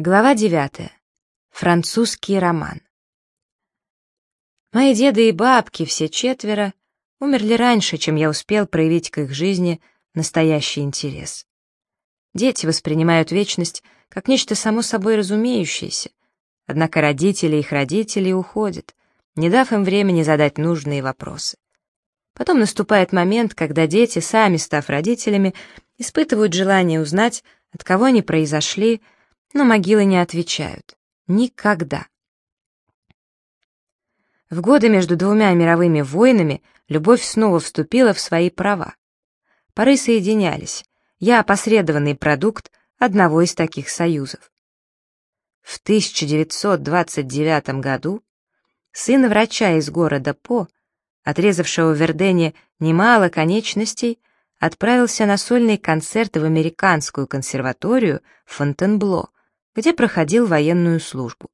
Глава 9. Французский роман. Мои деды и бабки, все четверо, умерли раньше, чем я успел проявить к их жизни настоящий интерес. Дети воспринимают вечность как нечто само собой разумеющееся, однако родители их родителей уходят, не дав им времени задать нужные вопросы. Потом наступает момент, когда дети, сами став родителями, испытывают желание узнать, от кого они произошли, но могилы не отвечают. Никогда. В годы между двумя мировыми войнами любовь снова вступила в свои права. Поры соединялись. Я опосредованный продукт одного из таких союзов. В 1929 году сын врача из города По, отрезавшего в Вердене немало конечностей, отправился на сольный концерт в американскую консерваторию Фонтенбло, где проходил военную службу.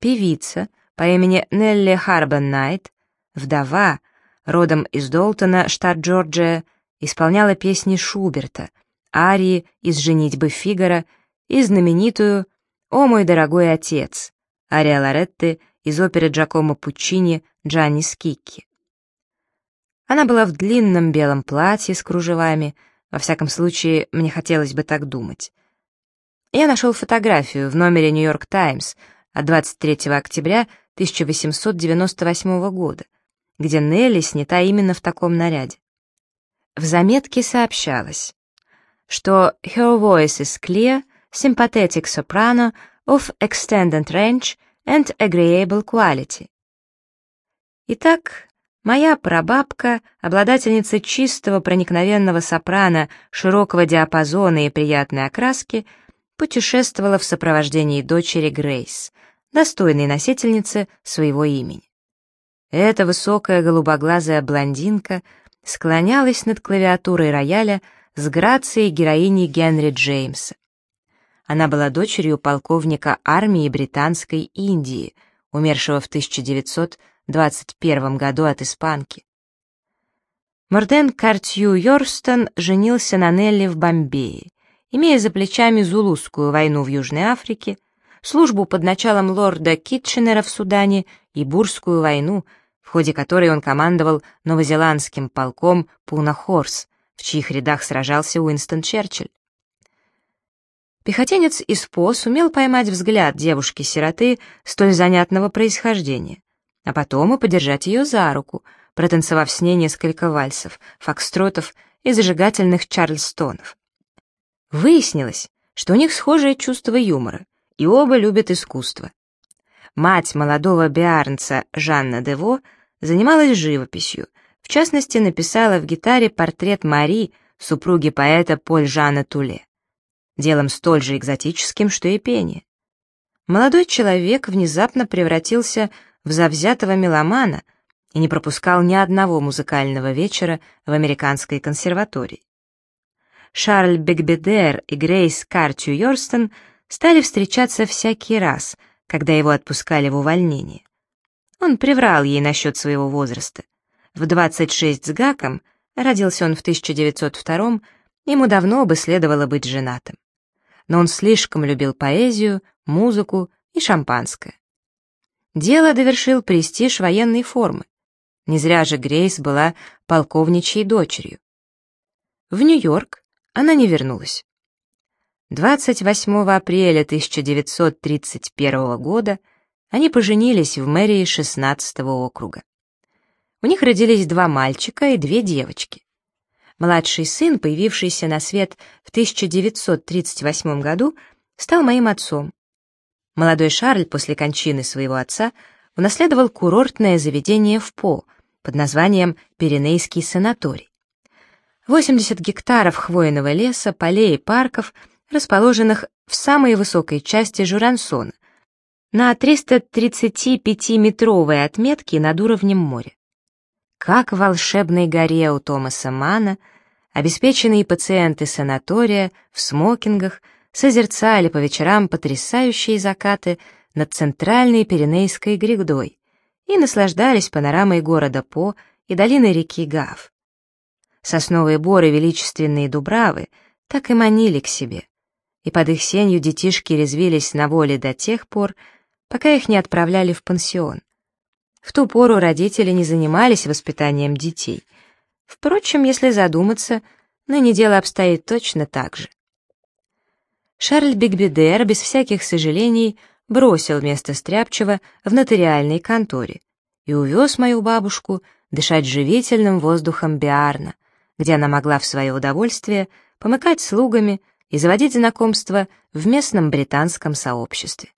Певица по имени Нелли Харбен Найт, вдова, родом из Долтона, штат Джорджия, исполняла песни Шуберта, арии из «Женитьбы Фигара» и знаменитую «О мой дорогой отец» ария Лоретты из оперы Джакомо Пуччини «Джанни Скикки». Она была в длинном белом платье с кружевами, во всяком случае, мне хотелось бы так думать. Я нашел фотографию в номере «Нью-Йорк Таймс» от 23 октября 1898 года, где Нелли снята именно в таком наряде. В заметке сообщалось, что «Her voice is clear, sympathetic soprano of extended range and agreeable quality». Итак, моя прабабка, обладательница чистого проникновенного сопрано, широкого диапазона и приятной окраски — путешествовала в сопровождении дочери Грейс, достойной носительницы своего имени. Эта высокая голубоглазая блондинка склонялась над клавиатурой рояля с грацией героини Генри Джеймса. Она была дочерью полковника армии Британской Индии, умершего в 1921 году от испанки. Морден Картью Йорстон женился на Нелли в Бомбее имея за плечами Зулусскую войну в Южной Африке, службу под началом лорда Китченера в Судане и Бурскую войну, в ходе которой он командовал новозеландским полком Пунахорс, в чьих рядах сражался Уинстон Черчилль. Пехотинец из По сумел поймать взгляд девушки-сироты столь занятного происхождения, а потом и подержать ее за руку, протанцевав с ней несколько вальсов, фокстротов и зажигательных чарльстонов. Выяснилось, что у них схожее чувство юмора, и оба любят искусство. Мать молодого биарнца Жанна Дево занималась живописью, в частности, написала в гитаре портрет Мари, супруги поэта Поль Жана Туле. Делом столь же экзотическим, что и пение. Молодой человек внезапно превратился в завзятого меломана и не пропускал ни одного музыкального вечера в американской консерватории. Шарль Бекбедер и Грейс Картью Йорстон стали встречаться всякий раз, когда его отпускали в увольнение. Он приврал ей насчет своего возраста. В 26 с гаком, родился он в 1902 ему давно бы следовало быть женатым. Но он слишком любил поэзию, музыку и шампанское. Дело довершил престиж военной формы. Не зря же Грейс была полковничьей дочерью. В Нью-Йорк она не вернулась. 28 апреля 1931 года они поженились в мэрии 16 округа. У них родились два мальчика и две девочки. Младший сын, появившийся на свет в 1938 году, стал моим отцом. Молодой Шарль после кончины своего отца унаследовал курортное заведение в По под названием Пиренейский санаторий. 80 гектаров хвойного леса, полей и парков, расположенных в самой высокой части Журансона, на 335-метровой отметке над уровнем моря. Как в волшебной горе у Томаса Мана, обеспеченные пациенты санатория в смокингах созерцали по вечерам потрясающие закаты над центральной Пиренейской грядой и наслаждались панорамой города По и долины реки Гав. Сосновые боры величественные дубравы так и манили к себе. и под их сенью детишки резвились на воле до тех пор, пока их не отправляли в пансион. В ту пору родители не занимались воспитанием детей. Впрочем, если задуматься, ныне дело обстоит точно так же. Шарль Бигбедер без всяких сожалений бросил место Стряпчего в нотариальной конторе и увез мою бабушку дышать живительным воздухом Биарна, где она могла в свое удовольствие помыкать слугами и заводить знакомства в местном британском сообществе.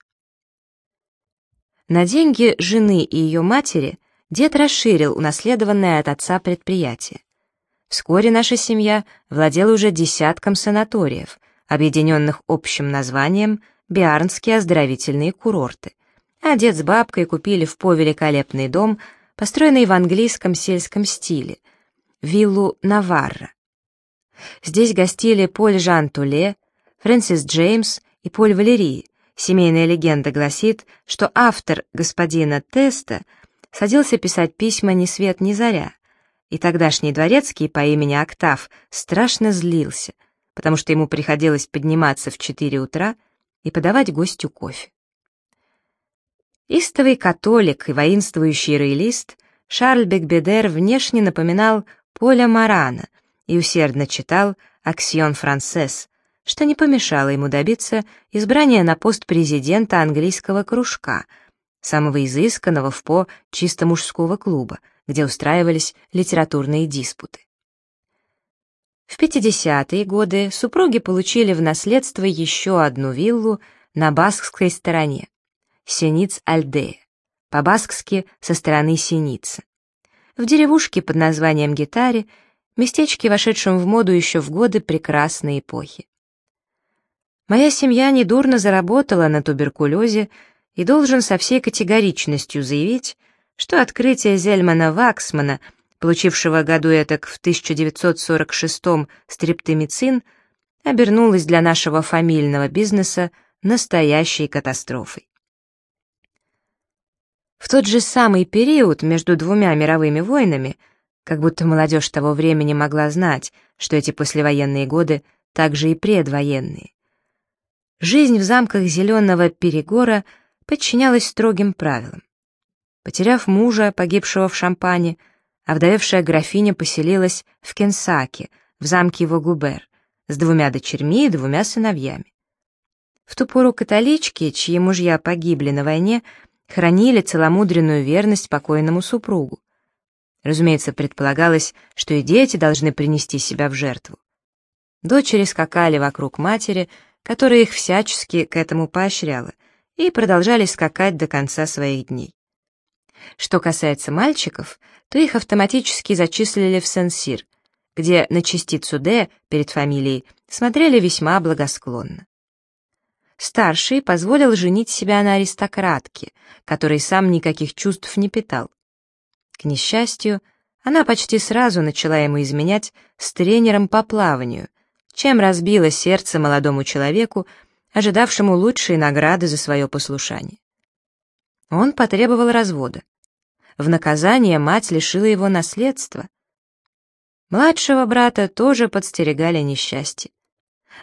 На деньги жены и ее матери дед расширил унаследованное от отца предприятие. Вскоре наша семья владела уже десятком санаториев, объединенных общим названием «Биарнские оздоровительные курорты», а дед с бабкой купили в По великолепный дом, построенный в английском сельском стиле, виллу Наварра. Здесь гостили Поль Жан Туле, Фрэнсис Джеймс и Поль Валерий. Семейная легенда гласит, что автор господина Теста садился писать письма ни свет ни заря, и тогдашний дворецкий по имени Октав страшно злился, потому что ему приходилось подниматься в 4 утра и подавать гостю кофе. Истовый католик и воинствующий роялист Шарль Бекбедер внешне напоминал Поля Марана и усердно читал «Аксион Францесс», что не помешало ему добиться избрания на пост президента английского кружка, самого изысканного в По чисто мужского клуба, где устраивались литературные диспуты. В 50-е годы супруги получили в наследство еще одну виллу на баскской стороне, Сениц-Альдея, по-баскски со стороны Сеница. В деревушке под названием Гитаре, местечке, вошедшем в моду еще в годы прекрасной эпохи. Моя семья недурно заработала на туберкулезе и должен со всей категоричностью заявить, что открытие Зельмана Ваксмана — получившего году этак в 1946-м стриптомицин, обернулась для нашего фамильного бизнеса настоящей катастрофой. В тот же самый период между двумя мировыми войнами, как будто молодежь того времени могла знать, что эти послевоенные годы также и предвоенные. Жизнь в замках Зеленого Перегора подчинялась строгим правилам. Потеряв мужа, погибшего в Шампане, а вдовевшая графиня поселилась в Кенсаке, в замке Вогубер, с двумя дочерьми и двумя сыновьями. В ту пору католички, чьи мужья погибли на войне, хранили целомудренную верность покойному супругу. Разумеется, предполагалось, что и дети должны принести себя в жертву. Дочери скакали вокруг матери, которая их всячески к этому поощряла, и продолжали скакать до конца своих дней. Что касается мальчиков, то их автоматически зачислили в Сен-Сир, где на частицу «Д» перед фамилией смотрели весьма благосклонно. Старший позволил женить себя на аристократке, который сам никаких чувств не питал. К несчастью, она почти сразу начала ему изменять с тренером по плаванию, чем разбила сердце молодому человеку, ожидавшему лучшей награды за свое послушание. Он потребовал развода. В наказание мать лишила его наследства. Младшего брата тоже подстерегали несчастье.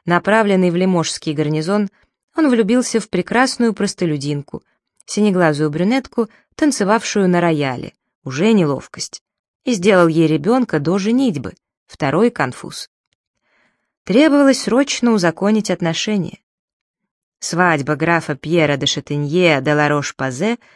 Направленный в лиможский гарнизон, он влюбился в прекрасную простолюдинку, синеглазую брюнетку, танцевавшую на рояле, уже неловкость, и сделал ей ребенка до женитьбы, второй конфуз. Требовалось срочно узаконить отношения. Свадьба графа Пьера де Шатенье де Ларош-Пазе —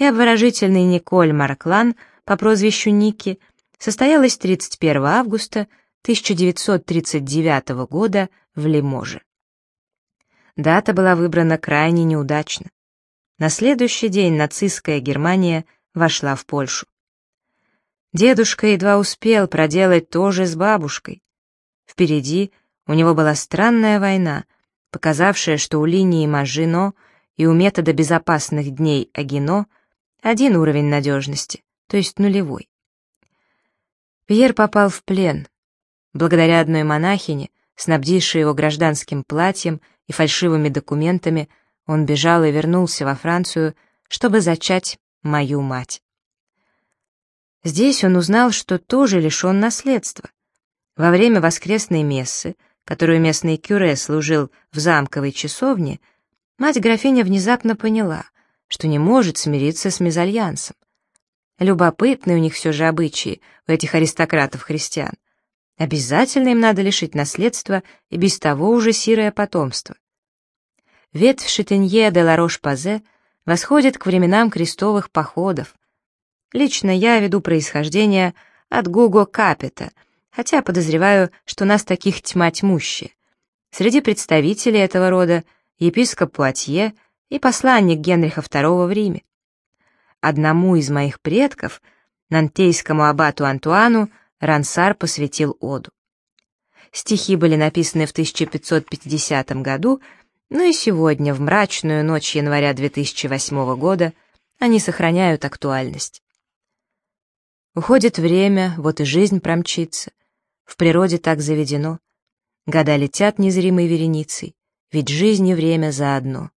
и обворожительный Николь Марклан по прозвищу Ники состоялась 31 августа 1939 года в Лиможе. Дата была выбрана крайне неудачно. На следующий день нацистская Германия вошла в Польшу. Дедушка едва успел проделать то же с бабушкой. Впереди у него была странная война, показавшая, что у линии Мажино и у метода безопасных дней Агино — один уровень надежности, то есть нулевой. Пьер попал в плен. Благодаря одной монахине, снабдившей его гражданским платьем и фальшивыми документами, он бежал и вернулся во Францию, чтобы зачать мою мать. Здесь он узнал, что тоже лишен наследства. Во время воскресной мессы которую местный кюре служил в замковой часовне, мать-графиня внезапно поняла, что не может смириться с мезальянсом. Любопытные у них все же обычаи, у этих аристократов-христиан. Обязательно им надо лишить наследства и без того уже сирое потомство. Ветвь Шитенье де Ларош-Пазе восходит к временам крестовых походов. Лично я веду происхождение от Гуго Капета, хотя подозреваю, что нас таких тьма тьмущая. Среди представителей этого рода епископ Пуатье и посланник Генриха II в Риме. Одному из моих предков, нантейскому аббату Антуану, Рансар посвятил оду. Стихи были написаны в 1550 году, но и сегодня, в мрачную ночь января 2008 года, они сохраняют актуальность. Уходит время, вот и жизнь промчится. В природе так заведено. Года летят незримой вереницей, ведь жизнь и время заодно.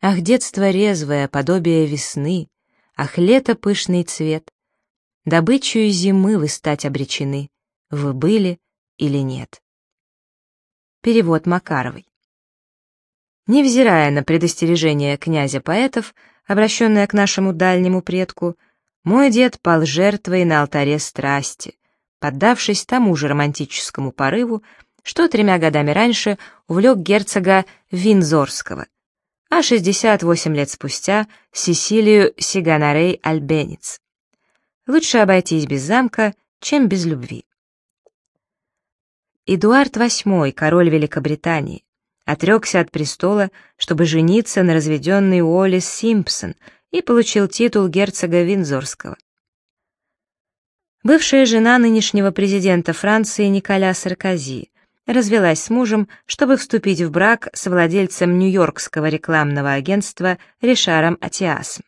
Ах, детство резвое, подобие весны, ах, лето пышный цвет, добычу зимы вы стать обречены, вы были или нет. Перевод Макаровой. Невзирая на предостережение князя поэтов, обращенное к нашему дальнему предку, мой дед пал жертвой на алтаре страсти, поддавшись тому же романтическому порыву, что тремя годами раньше увлек герцога Винзорского, а 68 лет спустя Сесилию Сиганарей Альбенец. Лучше обойтись без замка, чем без любви. Эдуард VIII, король Великобритании, отрекся от престола, чтобы жениться на разведенной Уоллес Симпсон и получил титул герцога Виндзорского. Бывшая жена нынешнего президента Франции Николя Саркози развелась с мужем, чтобы вступить в брак с владельцем нью-йоркского рекламного агентства Ришаром Атиасом.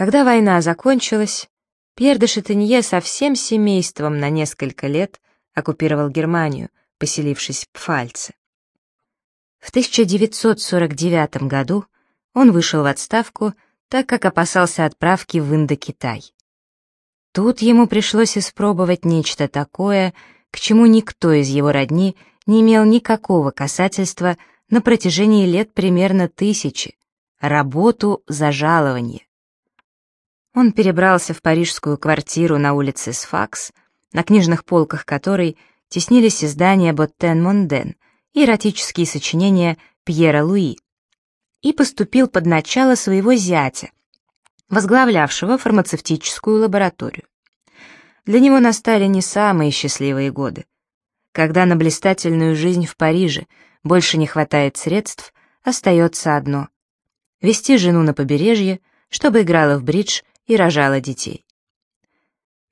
Когда война закончилась, Пьер де Шатенье со всем семейством на несколько лет оккупировал Германию, поселившись в Пфальце. В 1949 году он вышел в отставку, так как опасался отправки в Индокитай. Тут ему пришлось испробовать нечто такое, к чему никто из его родни не имел никакого касательства на протяжении лет примерно тысячи — работу за жалование. Он перебрался в парижскую квартиру на улице Сфакс, на книжных полках которой теснились издания Боттен-Монден и эротические сочинения Пьера Луи, и поступил под начало своего зятя, возглавлявшего фармацевтическую лабораторию. Для него настали не самые счастливые годы. Когда на блистательную жизнь в Париже больше не хватает средств, остается одно — вести жену на побережье, чтобы играла в бридж и рожала детей.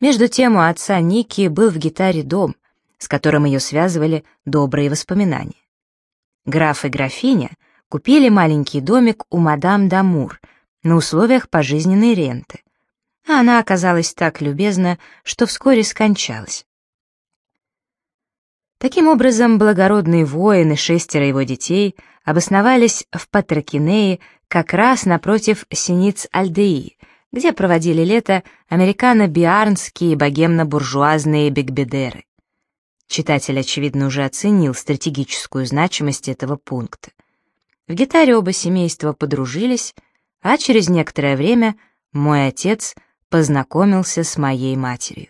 Между тем у отца Ники был в гитаре дом, с которым ее связывали добрые воспоминания. Граф и графиня купили маленький домик у мадам Дамур на условиях пожизненной ренты, а она оказалась так любезна, что вскоре скончалась. Таким образом, благородный воин и шестеро его детей обосновались в Патрокинее как раз напротив синиц Альдеи, где проводили лето американо-биарнские богемно-буржуазные бигбедеры. Читатель, очевидно, уже оценил стратегическую значимость этого пункта. В гитаре оба семейства подружились, а через некоторое время мой отец познакомился с моей матерью.